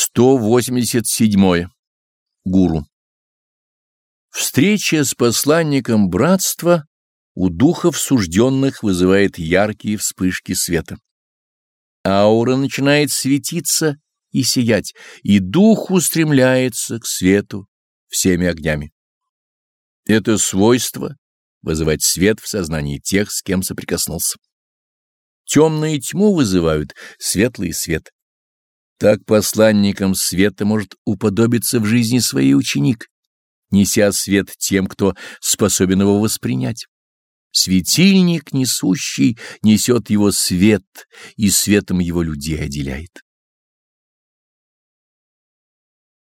187. Гуру. Встреча с посланником братства у духов сужденных вызывает яркие вспышки света. Аура начинает светиться и сиять, и дух устремляется к свету всеми огнями. Это свойство вызывать свет в сознании тех, с кем соприкоснулся. Темные тьму вызывают светлый свет. Так посланником света может уподобиться в жизни своей ученик, неся свет тем, кто способен его воспринять. Светильник несущий несет его свет и светом его людей отделяет.